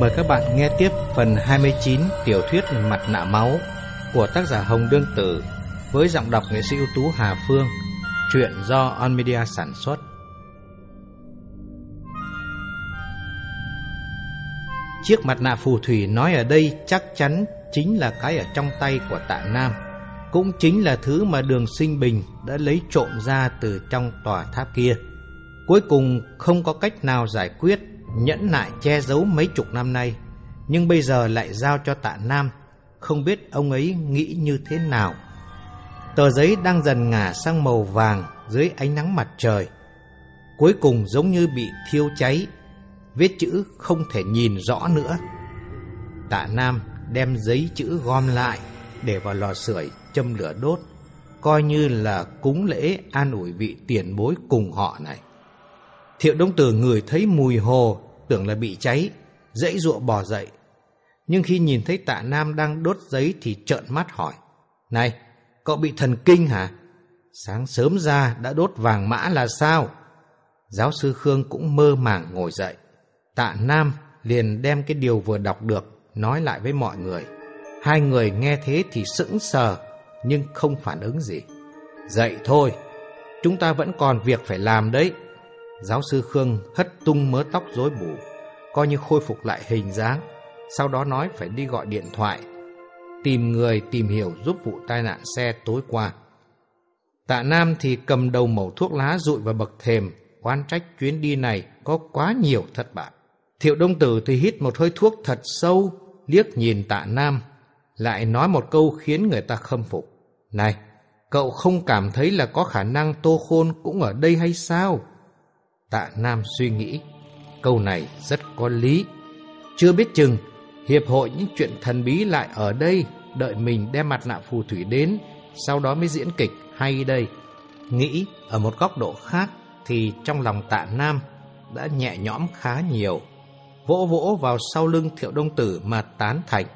Mời các bạn nghe tiếp phần 29 tiểu thuyết Mặt nạ máu của tác giả Hồng Đương Tử với giọng đọc nghệ sĩ ưu tú Hà Phương, truyện do On Media sản xuất. Chiếc mặt nạ phù thủy nói ở đây chắc chắn chính là cái ở trong tay của tạ Nam. Cũng chính là thứ mà đường sinh bình đã lấy trộm ra từ trong tòa tháp kia. Cuối cùng không có cách nào giải quyết, nhẫn nại che giấu mấy chục năm nay. Nhưng bây giờ lại giao cho tạ Nam, không biết ông ấy nghĩ như thế nào. Tờ giấy đang dần ngả sang màu vàng dưới ánh nắng mặt trời. Cuối cùng giống như bị thiêu cháy, viết chữ không thể nhìn rõ nữa. Tạ Nam đem giấy chữ gom lại để vào lò sưởi châm lửa đốt, coi như là cúng lễ an ủi vị tiền bối cùng họ này. Thiệu Đông Tử người thấy mùi hồ, tưởng là bị cháy, dãy ruộng bò dậy. Nhưng khi nhìn thấy tạ Nam đang đốt giấy thì trợn mắt hỏi, Này, cậu bị thần kinh hả? Sáng sớm ra đã đốt vàng mã là sao? Giáo sư Khương cũng mơ màng ngồi dậy. Tạ Nam liền đem cái điều vừa đọc được nói lại với mọi người. Hai người nghe thế thì sững sờ nhưng không phản ứng gì. Dậy thôi, chúng ta vẫn còn việc phải làm đấy. Giáo sư Khương hất tung mớ tóc rối bù, coi như khôi phục lại hình dáng. Sau đó nói phải đi gọi điện thoại, tìm người tìm hiểu giúp vụ tai nạn xe tối qua. Tạ Nam thì cầm đầu mẩu thuốc lá rụi vào bậc thềm, oán trách chuyến đi này có quá nhiều thất bại. Thiệu Đông Tử thì hít một hơi thuốc thật sâu, liếc nhìn tạ Nam, lại nói một câu khiến người ta khâm phục. Này, cậu không cảm thấy là có khả năng Tô Khôn cũng ở đây hay sao? Tạ Nam suy nghĩ, câu này rất có lý. Chưa biết chừng, Hiệp hội những chuyện thần bí lại ở đây, đợi mình đem mặt nạ phù thủy đến, sau đó mới diễn kịch hay đây. Nghĩ ở một góc độ khác thì trong lòng tạ Nam đã nhẹ nhõm khá nhiều. Vỗ vỗ vào sau lưng thiệu đông tử mà tán thành.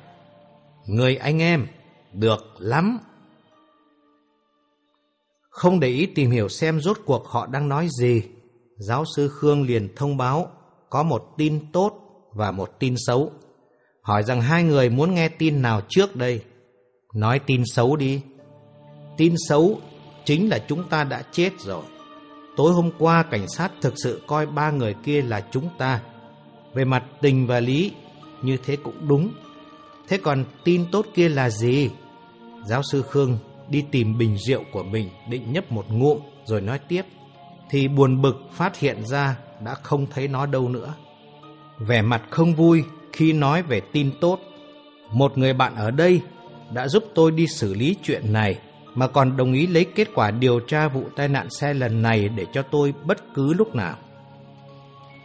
Người anh em, được lắm. Không để ý tìm hiểu xem rốt cuộc họ đang nói gì, giáo sư Khương liền thông báo có một tin tốt và một tin xấu. Hỏi rằng hai người muốn nghe tin nào trước đây. Nói tin xấu đi. Tin xấu chính là chúng ta đã chết rồi. Tối hôm qua cảnh sát thực sự coi ba người kia là chúng ta. Về mặt tình và lý, như thế cũng đúng. Thế còn tin tốt kia là gì? Giáo sư Khương đi tìm bình rượu của mình định nhấp một ngụm rồi nói tiếp. Thì buồn bực phát hiện ra đã không thấy nó đâu nữa. Vẻ mặt không vui khi nói về tin tốt. Một người bạn ở đây đã giúp tôi đi xử lý chuyện này, mà còn đồng ý lấy kết quả điều tra vụ tai nạn xe lần này để cho tôi bất cứ lúc nào.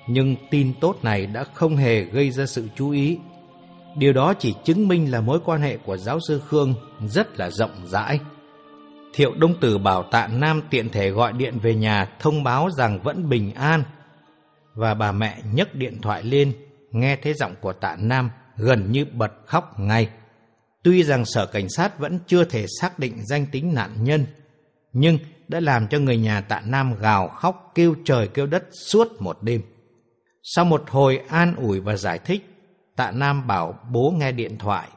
Nhưng tin tốt này đã không hề gây ra sự chú ý. Điều đó chỉ chứng minh là mối quan hệ của giáo sư Khương rất là rộng rãi. Thiệu Đông Tử bảo tạ Nam tiện thể gọi điện về nhà thông báo rằng vẫn bình an. Và bà mẹ nhấc điện thoại lên, nghe thấy giọng của tạ Nam gần như bật khóc ngay. Tuy rằng sở cảnh sát vẫn chưa thể xác định danh tính nạn nhân, nhưng đã làm cho người nhà tạ Nam gào khóc kêu trời kêu đất suốt một đêm. Sau một hồi an ủi và giải thích, tạ Nam bảo bố nghe điện thoại.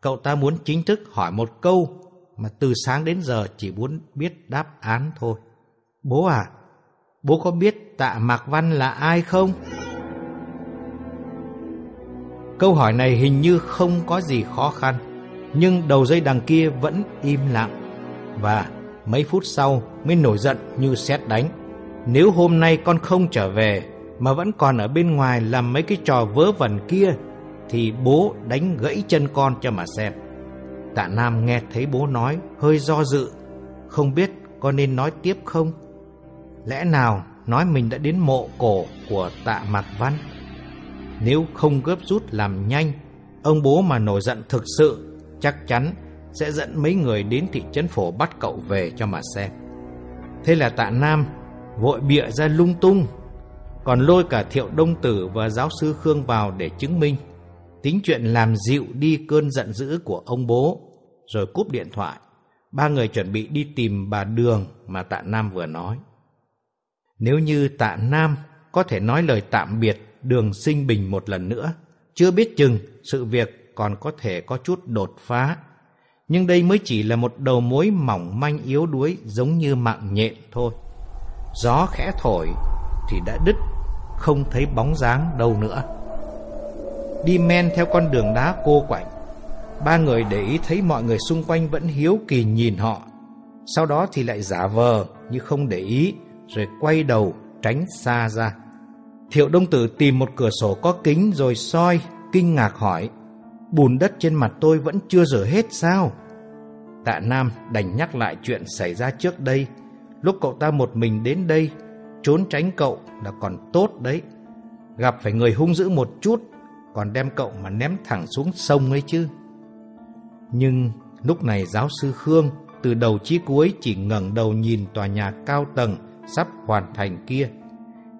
Cậu ta muốn chính thức hỏi một câu mà từ sáng đến giờ chỉ muốn biết đáp án thôi. Bố à, bố có biết tạ Mạc Văn là ai không? Câu hỏi này hình như không có gì khó khăn, nhưng đầu dây đằng kia vẫn im lặng. Và mấy phút sau mới nổi giận như sét đánh. Nếu hôm nay con không trở về mà vẫn còn ở bên ngoài làm mấy cái trò vớ vẩn kia thì bố đánh gãy chân con cho mà xem. Tạ Nam nghe thấy bố nói hơi do dự, không biết có nên nói tiếp không? Lẽ nào nói mình đã đến mộ cổ của tạ Mạc Văn? Nếu không gấp rút làm nhanh, ông bố mà nổi giận thực sự, chắc chắn sẽ dẫn mấy người đến thị trấn phổ bắt cậu về cho mà xem. Thế là tạ Nam vội bịa ra lung tung, còn lôi cả thiệu đông tử và giáo sư Khương vào để chứng minh. Tính chuyện làm dịu đi cơn giận dữ của ông bố, rồi cúp điện thoại. Ba người chuẩn bị đi tìm bà Đường mà tạ Nam vừa nói. Nếu như tạ Nam có thể nói lời tạm biệt đường sinh bình một lần nữa, Chưa biết chừng sự việc còn có thể có chút đột phá. Nhưng đây mới chỉ là một đầu mối mỏng manh yếu đuối giống như mạng nhện thôi. Gió khẽ thổi thì đã đứt, không thấy bóng dáng đâu nữa. Đi men theo con đường đá cô quạnh, ba người để ý thấy mọi người xung quanh vẫn hiếu kỳ nhìn họ. Sau đó thì lại giả vờ như không để ý, rồi quay đầu tránh xa ra. Thiệu Đông Tử tìm một cửa sổ có kính rồi soi, kinh ngạc hỏi, bùn đất trên mặt tôi vẫn chưa rửa hết sao? Tạ Nam đành nhắc lại chuyện xảy ra trước đây, lúc cậu ta một mình đến đây, trốn tránh cậu là còn tốt đấy. Gặp phải người hung dữ một chút, còn đem cậu mà ném thẳng xuống sông ấy chứ. Nhưng lúc này giáo sư Khương từ đầu chí cuối chỉ ngẩng đầu nhìn tòa nhà cao tầng sắp hoàn thành kia.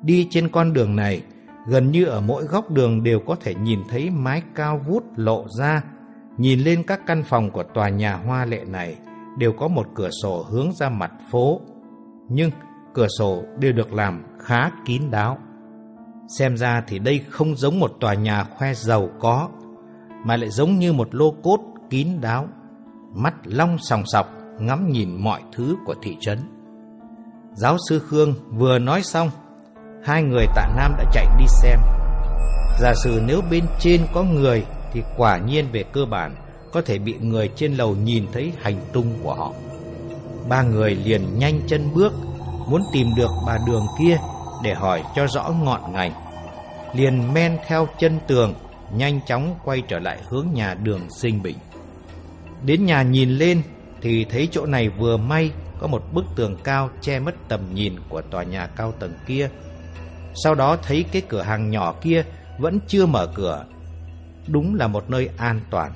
Đi trên con đường này, gần như ở mỗi góc đường đều có thể nhìn thấy mái cao vút lộ ra. Nhìn lên các căn phòng của tòa nhà hoa lệ này đều có một cửa sổ hướng ra mặt phố. Nhưng cửa sổ đều được làm khá kín đáo. Xem ra thì đây không giống một tòa nhà khoe giàu có, mà lại giống như một lô cốt kín đáo, mắt long sòng sọc ngắm nhìn mọi thứ của thị trấn. Giáo sư Khương vừa nói xong, hai người tạ Nam đã chạy đi xem. Giả sử nếu bên trên có người thì quả nhiên về cơ bản có thể bị người trên lầu nhìn thấy hành tung của họ. Ba người liền nhanh chân bước, muốn tìm được bà đường kia để hỏi cho rõ ngọn ngành. Liền men theo chân tường, nhanh chóng quay trở lại hướng nhà đường sinh bình. Đến nhà nhìn lên thì thấy chỗ này vừa may có một bức tường cao che mất tầm nhìn của tòa nhà cao tầng kia. Sau đó thấy cái cửa hàng nhỏ kia vẫn chưa mở cửa. Đúng là một nơi an toàn.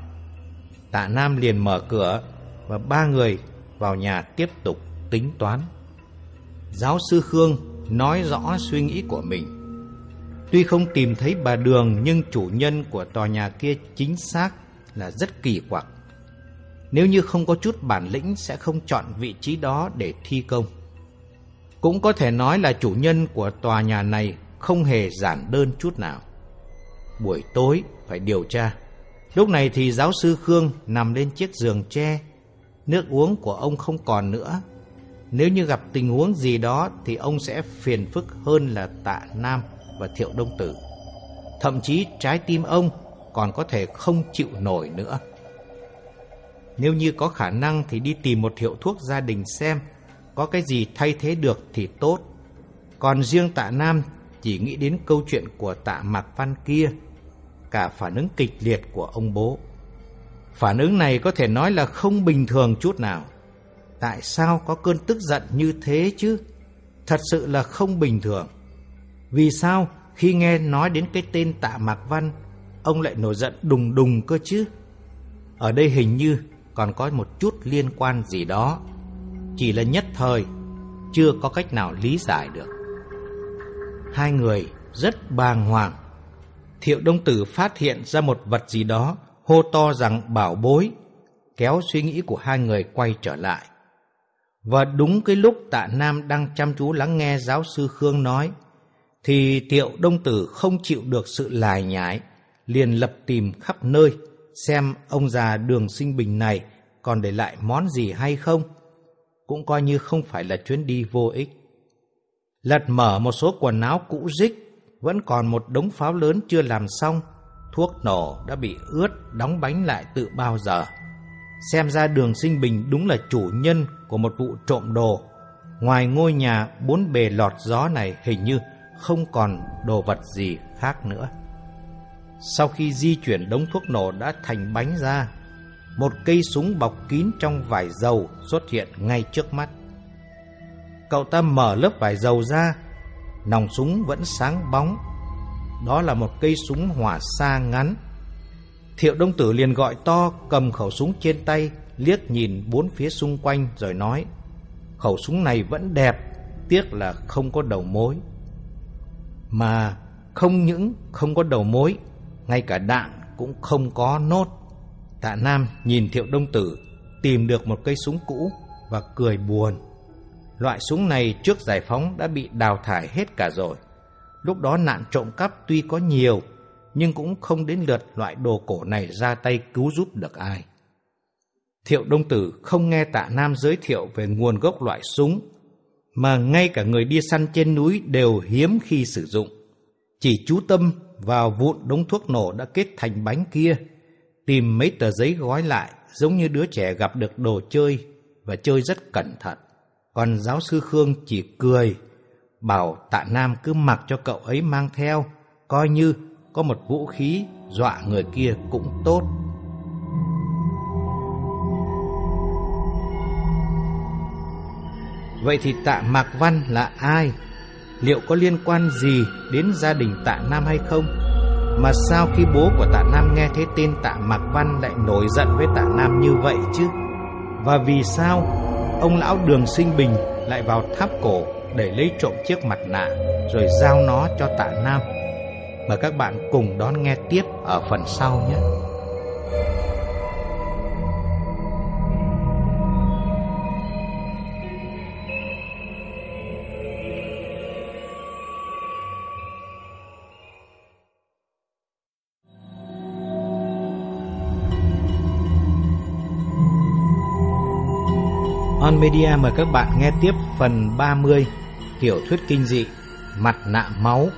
Tạ Nam liền mở cửa và ba người vào nhà tiếp tục tính toán. Giáo sư Khương nói rõ suy nghĩ của mình. Tuy không tìm thấy bà Đường, nhưng chủ nhân của tòa nhà kia chính xác là rất kỳ quặc. Nếu như không có chút bản lĩnh, sẽ không chọn vị trí đó để thi công. Cũng có thể nói là chủ nhân của tòa nhà này không hề giản đơn chút nào. Buổi tối, phải điều tra. Lúc này thì giáo sư Khương nằm lên chiếc giường tre. Nước uống của ông không còn nữa. Nếu như gặp tình huống gì đó thì ông sẽ phiền phức hơn là tạ Nam và Thiệu Đông Tử. Thậm chí trái tim ông còn có thể không chịu nổi nữa. Nếu như có khả năng thì đi tìm một hiệu thuốc gia đình xem có cái gì thay thế được thì tốt. Còn riêng tạ Nam chỉ nghĩ đến câu chuyện của tạ Mạc Văn kia, cả phản ứng kịch liệt của ông bố. Phản ứng này có thể nói là không bình thường chút nào. Tại sao có cơn tức giận như thế chứ? Thật sự là không bình thường. Vì sao khi nghe nói đến cái tên tạ Mạc Văn, ông lại nổi giận đùng đùng cơ chứ? Ở đây hình như còn có một chút liên quan gì đó. Chỉ là nhất thời, chưa có cách nào lý giải được. Hai người rất bàng hoàng. Thiệu Đông Tử phát hiện ra một vật gì đó, hô to rằng bảo bối, kéo suy nghĩ của hai người quay trở lại. Và đúng cái lúc tạ Nam đang chăm chú lắng nghe giáo sư Khương nói, thì Tiệu Đông Tử không chịu được sự lải nhải, liền lập tìm khắp nơi, xem ông già đường sinh bình này còn để lại món gì hay không. Cũng coi như không phải là chuyến đi vô ích. Lật mở một số quần áo cũ rích, vẫn còn một đống pháo lớn chưa làm xong. Thuốc nổ đã bị ướt, đóng bánh lại từ bao giờ. Xem ra đường sinh bình đúng là chủ nhân của một vụ trộm đồ. Ngoài ngôi nhà bốn bề lọt gió này hình như không còn đồ vật gì khác nữa. Sau khi di chuyển đống thuốc nổ đã thành bánh ra, một cây súng bọc kín trong vải dầu xuất hiện ngay trước mắt. Cậu ta mở lớp vải dầu ra, nòng súng vẫn sáng bóng. Đó là một cây súng hỏa xa ngắn. Thiệu Đông Tử liền gọi to cầm khẩu súng trên tay, liếc nhìn bốn phía xung quanh rồi nói Khẩu súng này vẫn đẹp, tiếc là không có đầu mối. Mà không những không có đầu mối, ngay cả đạn cũng không có nốt. Tạ Nam nhìn Thiệu Đông Tử tìm được một cây súng cũ và cười buồn. Loại súng này trước giải phóng đã bị đào thải hết cả rồi. Lúc đó nạn trộm cắp tuy có nhiều, nhưng cũng không đến lượt loại đồ cổ này ra tay cứu giúp được ai. Thiệu Đông Tử không nghe tạ Nam giới thiệu về nguồn gốc loại súng, mà ngay cả người đi săn trên núi đều hiếm khi sử dụng. Chỉ chú tâm vào vụn đống thuốc nổ đã kết thành bánh kia, tìm mấy tờ giấy gói lại giống như đứa trẻ gặp được đồ chơi và chơi rất cẩn thận. Còn giáo sư Khương chỉ cười, bảo tạ Nam cứ mặc cho cậu ấy mang theo, coi như có một vũ khí dọa người kia cũng tốt. Vậy thì tạ Mạc Văn là ai? Liệu có liên quan gì đến gia đình tạ Nam hay không? Mà sao khi bố của tạ Nam nghe thấy tên tạ Mạc Văn lại nổi giận với tạ Nam như vậy chứ? Và vì sao ông lão đường sinh bình lại vào tháp cổ để lấy trộm chiếc mặt nạ rồi giao nó cho tạ Nam? Mời các bạn cùng đón nghe tiếp ở phần sau nhé. On Media mời các bạn nghe tiếp phần 30 tiểu thuyết kinh dị Mặt nạ máu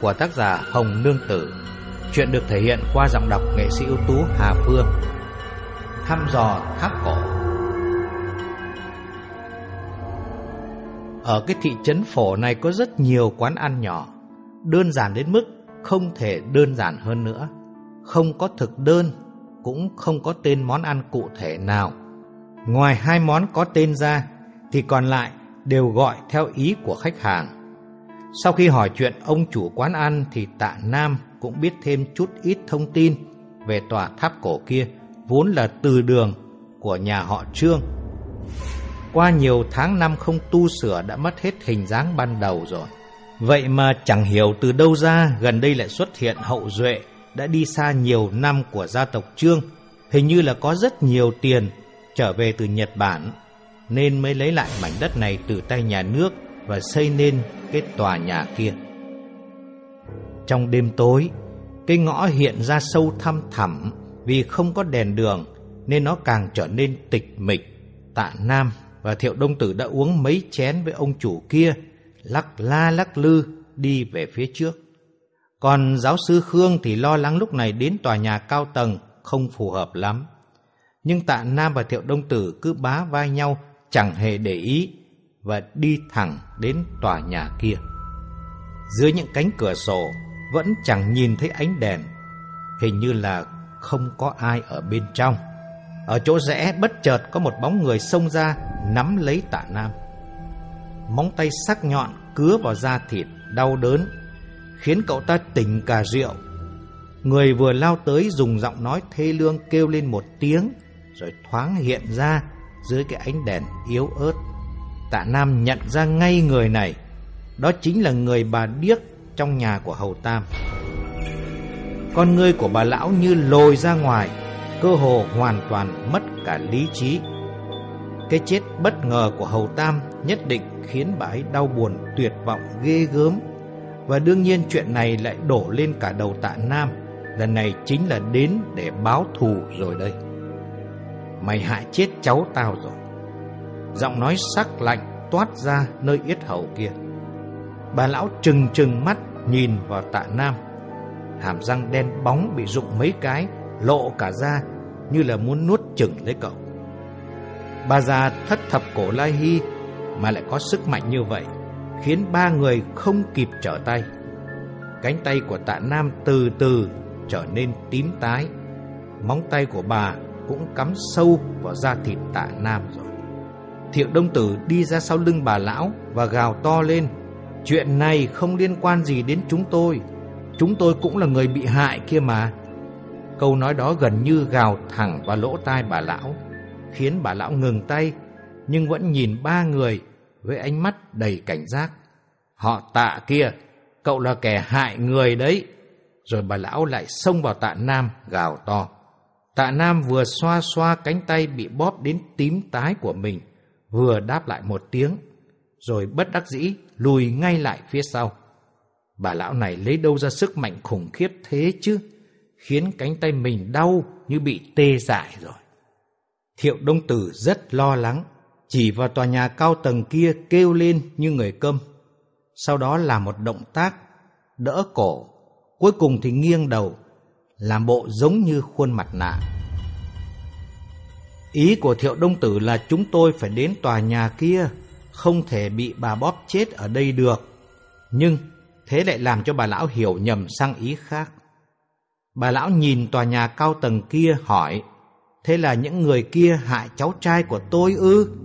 của tác giả Hồng Nương Tử. Chuyện được thể hiện qua giọng đọc nghệ sĩ ưu tú Hà Phương. Thăm dò tháp cổ. Ở cái thị trấn phổ này có rất nhiều quán ăn nhỏ, đơn giản đến mức không thể đơn giản hơn nữa. Không có thực đơn, cũng không có tên món ăn cụ thể nào Ngoài hai món có tên ra thì còn lại đều gọi theo ý của khách hàng. Sau khi hỏi chuyện, ông chủ quán ăn thì tạ Nam cũng biết thêm chút ít thông tin về tòa tháp cổ kia, vốn là từ đường của nhà họ Trương. Qua nhiều tháng năm không tu sửa đã mất hết hình dáng ban đầu rồi. Vậy mà chẳng hiểu từ đâu ra, gần đây lại xuất hiện hậu duệ đã đi xa nhiều năm của gia tộc Trương. Hình như là có rất nhiều tiền trở về từ Nhật Bản, nên mới lấy lại mảnh đất này từ tay nhà nước và xây nên cái tòa nhà kia. Trong đêm tối, cái ngõ hiện ra sâu thăm thẳm vì không có đèn đường nên nó càng trở nên tịch mịch. Tạ Nam và Thiệu Đông Tử đã uống mấy chén với ông chủ kia, lắc la lắc lư đi về phía trước. Còn giáo sư Khương thì lo lắng lúc này đến tòa nhà cao tầng không phù hợp lắm nhưng tạ Nam và Thiệu Đông Tử cứ bá vai nhau chẳng hề để ý và đi thẳng đến tòa nhà kia. Dưới những cánh cửa sổ vẫn chẳng nhìn thấy ánh đèn, hình như là không có ai ở bên trong. Ở chỗ rẽ bất chợt có một bóng người xông ra nắm lấy tạ Nam. Móng tay sắc nhọn cứa vào da thịt đau đớn, khiến cậu ta tỉnh cả rượu. Người vừa lao tới dùng giọng nói thê lương kêu lên một tiếng rồi thoáng hiện ra dưới cái ánh đèn yếu ớt. Tạ Nam nhận ra ngay người này, đó chính là người bà điếc trong nhà của Hầu Tam. Con ngươi của bà lão như lồi ra ngoài, cơ hồ hoàn toàn mất cả lý trí. Cái chết bất ngờ của Hầu Tam nhất định khiến bà ấy đau buồn tuyệt vọng ghê gớm. Và đương nhiên chuyện này lại đổ lên cả đầu tạ Nam, lần này chính là đến để báo thù rồi đây. Mày hại chết cháu tao rồi Giọng nói sắc lạnh toát ra nơi yết hầu kia. Bà lão trừng trừng mắt nhìn vào tạ nam. Hàm răng đen bóng bị rụng mấy cái, Lộ cả ra như là muốn nuốt chừng lấy cậu. Bà già thất thập cổ lai hy Mà lại có sức mạnh như vậy, Khiến ba người không kịp trở tay. Cánh tay của tạ nam từ từ trở nên tím tái. Móng tay của bà cũng cắm sâu vào da thịt tạ nam rồi. Thiệu Đông Tử đi ra sau lưng bà lão và gào to lên. Chuyện này không liên quan gì đến chúng tôi. Chúng tôi cũng là người bị hại kia mà. Câu nói đó gần như gào thẳng vào lỗ tai bà lão, khiến bà lão ngừng tay, nhưng vẫn nhìn ba người với ánh mắt đầy cảnh giác. Họ tạ kia, cậu là kẻ hại người đấy. Rồi bà lão lại xông vào tạ nam gào to. Tạ Nam vừa xoa xoa cánh tay bị bóp đến tím tái của mình, vừa đáp lại một tiếng, rồi bất đắc dĩ lùi ngay lại phía sau. Bà lão này lấy đâu ra sức mạnh khủng khiếp thế chứ? Khiến cánh tay mình đau như bị tê dại rồi. Thiệu Đông Tử rất lo lắng, chỉ vào tòa nhà cao tầng kia kêu lên như người câm. Sau đó là một động tác, đỡ cổ, cuối cùng thì nghiêng đầu, làm bộ giống như khuôn mặt nạ. Ý của Thiệu Đông Tử là chúng tôi phải đến tòa nhà kia, không thể bị bà bóp chết ở đây được. Nhưng thế lại làm cho bà lão hiểu nhầm sang ý khác. Bà lão nhìn tòa nhà cao tầng kia hỏi, thế là những người kia hại cháu trai của tôi ư?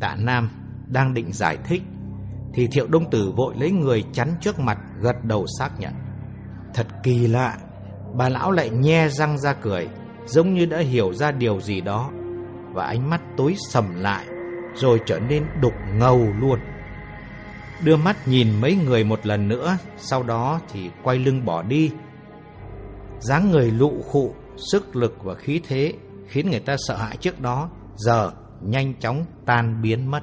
Tạ Nam đang định giải thích, thì Thiệu Đông Tử vội lấy người chắn trước mặt gật đầu xác nhận. Thật kỳ lạ, bà lão lại nhe răng ra cười, giống như đã hiểu ra điều gì đó, và ánh mắt tối sầm lại, rồi trở nên đục ngầu luôn. Đưa mắt nhìn mấy người một lần nữa, sau đó thì quay lưng bỏ đi. dáng người lụ khụ, sức lực và khí thế khiến người ta sợ hãi trước đó, giờ nhanh chóng tan biến mất.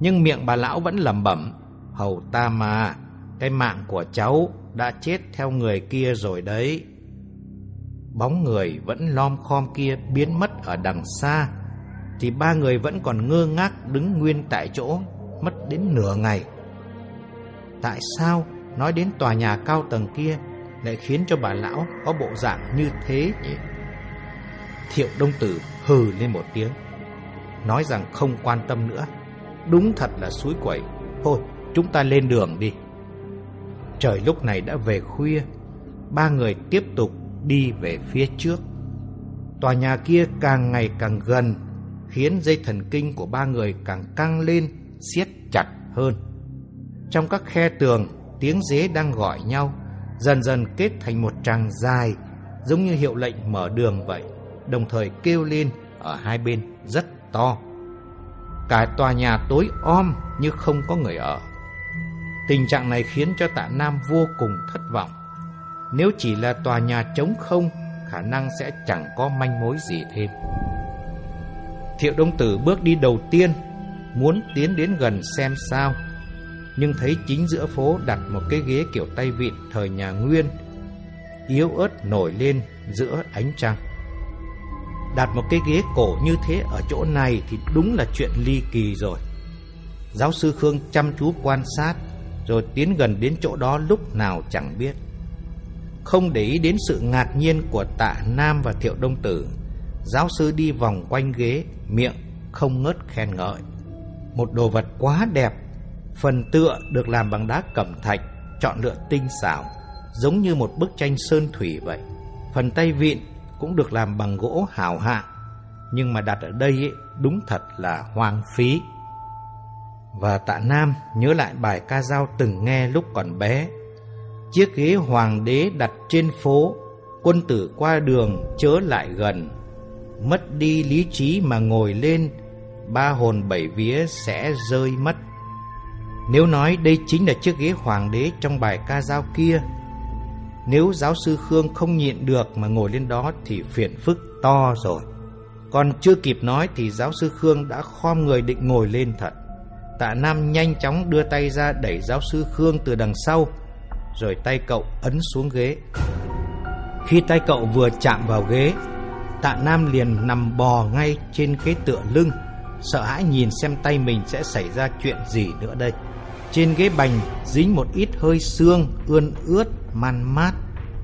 Nhưng miệng bà lão vẫn lẩm bẩm, hầu ta mà, cái mạng của cháu đã chết theo người kia rồi đấy. Bóng người vẫn lom khom kia biến mất ở đằng xa, thì ba người vẫn còn ngơ ngác đứng nguyên tại chỗ, mất đến nửa ngày. Tại sao nói đến tòa nhà cao tầng kia lại khiến cho bà lão có bộ dạng như thế nhỉ? Thiệu Đông Tử hừ lên một tiếng, nói rằng không quan tâm nữa. Đúng thật là suối quẩy. Thôi, chúng ta lên đường đi. Trời lúc này đã về khuya, ba người tiếp tục đi về phía trước. Tòa nhà kia càng ngày càng gần, khiến dây thần kinh của ba người càng căng lên, siết chặt hơn. Trong các khe tường, tiếng dế đang gọi nhau, dần dần kết thành một tràng dài, giống như hiệu lệnh mở đường vậy, đồng thời kêu lên ở hai bên rất to. Cả tòa nhà tối om như không có người ở. Tình trạng này khiến cho tạ Nam vô cùng thất vọng. Nếu chỉ là tòa nhà trống không, khả năng sẽ chẳng có manh mối gì thêm. Thiệu Đông Tử bước đi đầu tiên, muốn tiến đến gần xem sao, nhưng thấy chính giữa phố đặt một cái ghế kiểu tay vịn thời nhà Nguyên, yếu ớt nổi lên giữa ánh trăng. Đặt một cái ghế cổ như thế ở chỗ này thì đúng là chuyện ly kỳ rồi. Giáo sư Khương chăm chú quan sát, rồi tiến gần đến chỗ đó lúc nào chẳng biết. Không để ý đến sự ngạc nhiên của tạ Nam và Thiệu Đông Tử, giáo sư đi vòng quanh ghế, miệng không ngớt khen ngợi. Một đồ vật quá đẹp, phần tựa được làm bằng đá cẩm thạch, chọn lựa tinh xảo, giống như một bức tranh sơn thủy vậy. Phần tay vịn cũng được làm bằng gỗ hào hạng, nhưng mà đặt ở đây ấy, đúng thật là hoang phí. Và tạ Nam nhớ lại bài ca dao từng nghe lúc còn bé. Chiếc ghế hoàng đế đặt trên phố, quân tử qua đường chớ lại gần. Mất đi lý trí mà ngồi lên, ba hồn bảy vía sẽ rơi mất. Nếu nói đây chính là chiếc ghế hoàng đế trong bài ca dao kia, nếu giáo sư Khương không nhịn được mà ngồi lên đó thì phiền phức to rồi. Còn chưa kịp nói thì giáo sư Khương đã khom người định ngồi lên thật. Tạ Nam nhanh chóng đưa tay ra đẩy giáo sư Khương từ đằng sau, rồi tay cậu ấn xuống ghế. Khi tay cậu vừa chạm vào ghế, Tạ Nam liền nằm bò ngay trên cái tựa lưng, sợ hãi nhìn xem tay mình sẽ xảy ra chuyện gì nữa đây. Trên ghế bành dính một ít hơi xương, ươn ướt, man mát.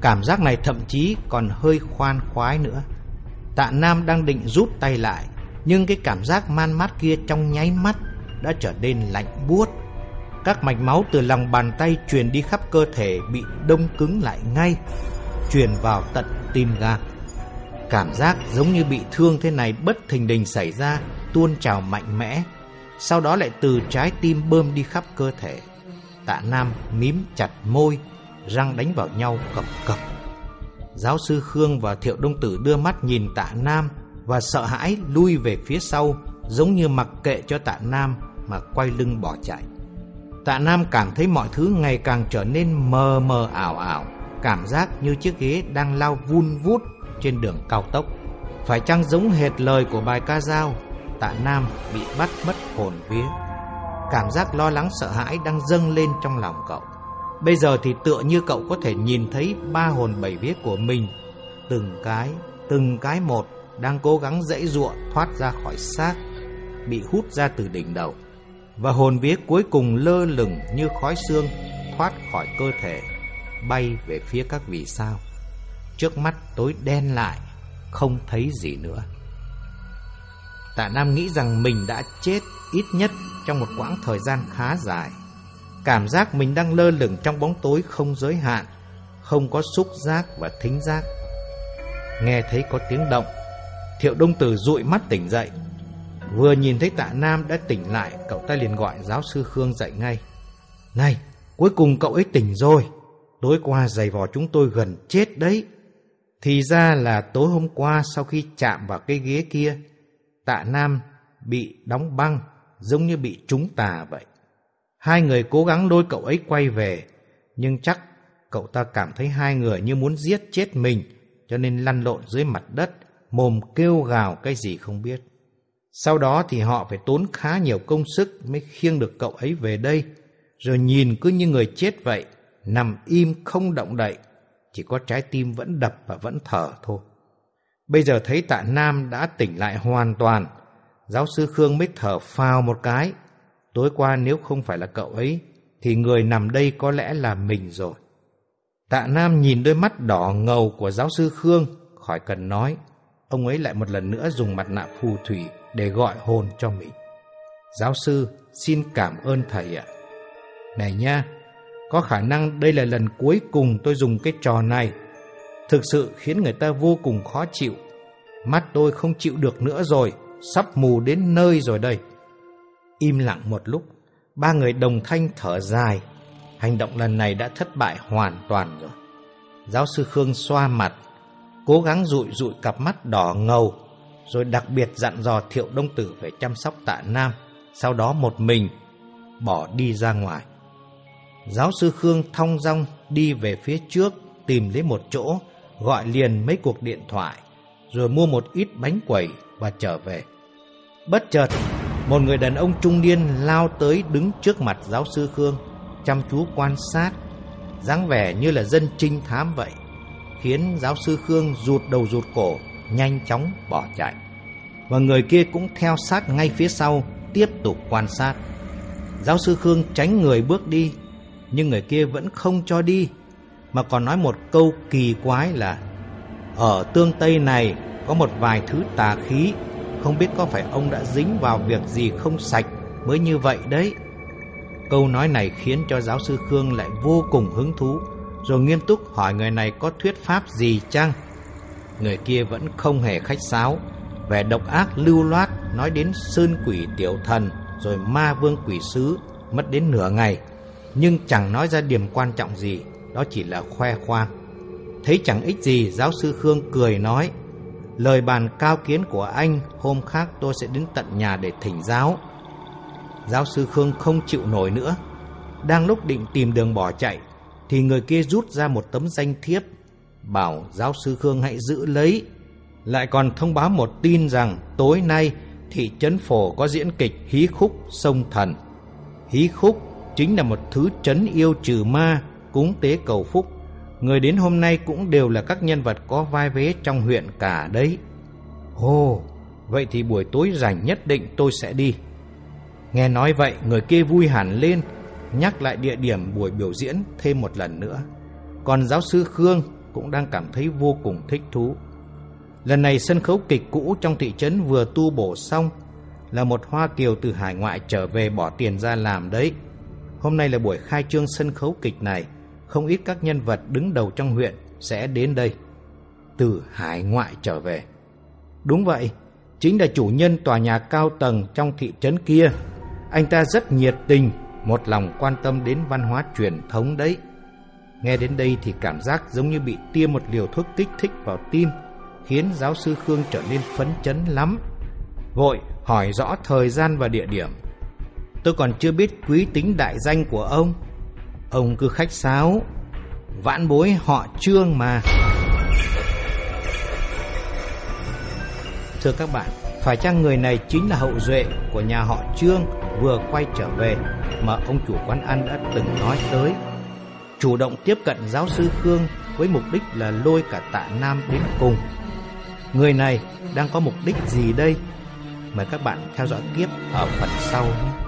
Cảm giác này thậm chí còn hơi khoan khoái nữa. Tạ Nam đang định rút tay lại, nhưng cái cảm giác man mát kia trong nháy mắt đã trở nên lạnh buốt. Các mạch máu từ lòng bàn tay truyền đi khắp cơ thể bị đông cứng lại ngay, truyền vào tận tim gan. Cảm giác giống như bị thương thế này bất thình lình xảy ra, tuôn trào mạnh mẽ, sau đó lại từ trái tim bơm đi khắp cơ thể. Tạ Nam mím chặt môi, răng đánh vào nhau cập cập. Giáo sư Khương và Thiệu Đông Tử đưa mắt nhìn Tạ Nam và sợ hãi lui về phía sau, giống như mặc kệ cho Tạ Nam mà quay lưng bỏ chạy. Tạ Nam cảm thấy mọi thứ ngày càng trở nên mờ mờ ảo ảo, cảm giác như chiếc ghế đang lao vun vút trên đường cao tốc. Phải chăng giống hệt lời của bài ca dao, Tạ Nam bị bắt mất hồn vía. Cảm giác lo lắng sợ hãi đang dâng lên trong lòng cậu. Bây giờ thì tựa như cậu có thể nhìn thấy ba hồn bảy vía của mình, từng cái, từng cái một đang cố gắng dãy ruộng thoát ra khỏi xác, bị hút ra từ đỉnh đầu. Và hồn vía cuối cùng lơ lửng như khói xương thoát khỏi cơ thể, bay về phía các vì sao. Trước mắt tối đen lại, không thấy gì nữa. Tạ Nam nghĩ rằng mình đã chết ít nhất trong một quãng thời gian khá dài. Cảm giác mình đang lơ lửng trong bóng tối không giới hạn, không có xúc giác và thính giác. Nghe thấy có tiếng động, Thiệu Đông Tử dụi mắt tỉnh dậy. Vừa nhìn thấy tạ Nam đã tỉnh lại, cậu ta liền gọi giáo sư Khương dậy ngay. Này, cuối cùng cậu ấy tỉnh rồi. Tối qua giày vò chúng tôi gần chết đấy. Thì ra là tối hôm qua sau khi chạm vào cái ghế kia, tạ Nam bị đóng băng, giống như bị trúng tà vậy. Hai người cố gắng lôi cậu ấy quay về, nhưng chắc cậu ta cảm thấy hai người như muốn giết chết mình, cho nên lăn lộn dưới mặt đất, mồm kêu gào cái gì không biết. Sau đó thì họ phải tốn khá nhiều công sức mới khiêng được cậu ấy về đây, rồi nhìn cứ như người chết vậy, nằm im không động đậy, chỉ có trái tim vẫn đập và vẫn thở thôi. Bây giờ thấy tạ Nam đã tỉnh lại hoàn toàn, giáo sư Khương mới thở phào một cái. Tối qua nếu không phải là cậu ấy, thì người nằm đây có lẽ là mình rồi. Tạ Nam nhìn đôi mắt đỏ ngầu của giáo sư Khương, khỏi cần nói. Ông ấy lại một lần nữa dùng mặt nạ phù thủy để gọi hồn cho mình. Giáo sư, xin cảm ơn thầy ạ. Này nha, có khả năng đây là lần cuối cùng tôi dùng cái trò này. Thực sự khiến người ta vô cùng khó chịu. Mắt tôi không chịu được nữa rồi, sắp mù đến nơi rồi đây. Im lặng một lúc, ba người đồng thanh thở dài. Hành động lần này đã thất bại hoàn toàn rồi. Giáo sư Khương xoa mặt, cố gắng dụi dụi cặp mắt đỏ ngầu, rồi đặc biệt dặn dò Thiệu Đông Tử phải chăm sóc tạ Nam, sau đó một mình bỏ đi ra ngoài. Giáo sư Khương thong dong đi về phía trước tìm lấy một chỗ, gọi liền mấy cuộc điện thoại, rồi mua một ít bánh quẩy và trở về. Bất chợt, một người đàn ông trung niên lao tới đứng trước mặt giáo sư Khương, chăm chú quan sát, dáng vẻ như là dân trinh thám vậy, khiến giáo sư Khương rụt đầu rụt cổ, nhanh chóng bỏ chạy. Và người kia cũng theo sát ngay phía sau, tiếp tục quan sát. Giáo sư Khương tránh người bước đi, nhưng người kia vẫn không cho đi, mà còn nói một câu kỳ quái là Ở tương Tây này có một vài thứ tà khí, không biết có phải ông đã dính vào việc gì không sạch mới như vậy đấy. Câu nói này khiến cho giáo sư Khương lại vô cùng hứng thú, rồi nghiêm túc hỏi người này có thuyết pháp gì chăng? Người kia vẫn không hề khách sáo, vẻ độc ác lưu loát nói đến sơn quỷ tiểu thần rồi ma vương quỷ sứ mất đến nửa ngày nhưng chẳng nói ra điểm quan trọng gì, đó chỉ là khoe khoang. Thấy chẳng ích gì, giáo sư Khương cười nói, lời bàn cao kiến của anh hôm khác tôi sẽ đến tận nhà để thỉnh giáo. Giáo sư Khương không chịu nổi nữa, đang lúc định tìm đường bỏ chạy, thì người kia rút ra một tấm danh thiếp, bảo giáo sư Khương hãy giữ lấy. Lại còn thông báo một tin rằng tối nay thị trấn phổ có diễn kịch hí khúc sông thần. Hí khúc chính là một thứ trấn yêu trừ ma, cúng tế cầu phúc. Người đến hôm nay cũng đều là các nhân vật có vai vế trong huyện cả đấy. Ồ, vậy thì buổi tối rảnh nhất định tôi sẽ đi. Nghe nói vậy, người kia vui hẳn lên, nhắc lại địa điểm buổi biểu diễn thêm một lần nữa. Còn giáo sư Khương cũng đang cảm thấy vô cùng thích thú. Lần này sân khấu kịch cũ trong thị trấn vừa tu bổ xong, là một Hoa Kiều từ hải ngoại trở về bỏ tiền ra làm đấy. Hôm nay là buổi khai trương sân khấu kịch này, không ít các nhân vật đứng đầu trong huyện sẽ đến đây. Từ hải ngoại trở về. Đúng vậy, chính là chủ nhân tòa nhà cao tầng trong thị trấn kia. Anh ta rất nhiệt tình, một lòng quan tâm đến văn hóa truyền thống đấy. Nghe đến đây thì cảm giác giống như bị tiêm một liều thuốc kích thích vào tim, khiến giáo sư Khương trở nên phấn chấn lắm. Vội hỏi rõ thời gian và địa điểm. Tôi còn chưa biết quý tính đại danh của ông. Ông cứ khách sáo. Vãn bối họ trương mà. Thưa các bạn Phải chăng người này chính là hậu duệ Của nhà họ trương Vừa quay trở về Mà ông chủ quán ăn đã từng nói tới? Chủ động tiếp cận giáo sư Khương với mục đích là lôi cả tạ Nam đến cùng. Người này đang có mục đích gì đây? Mời các bạn theo dõi tiếp ở phần sau nhé.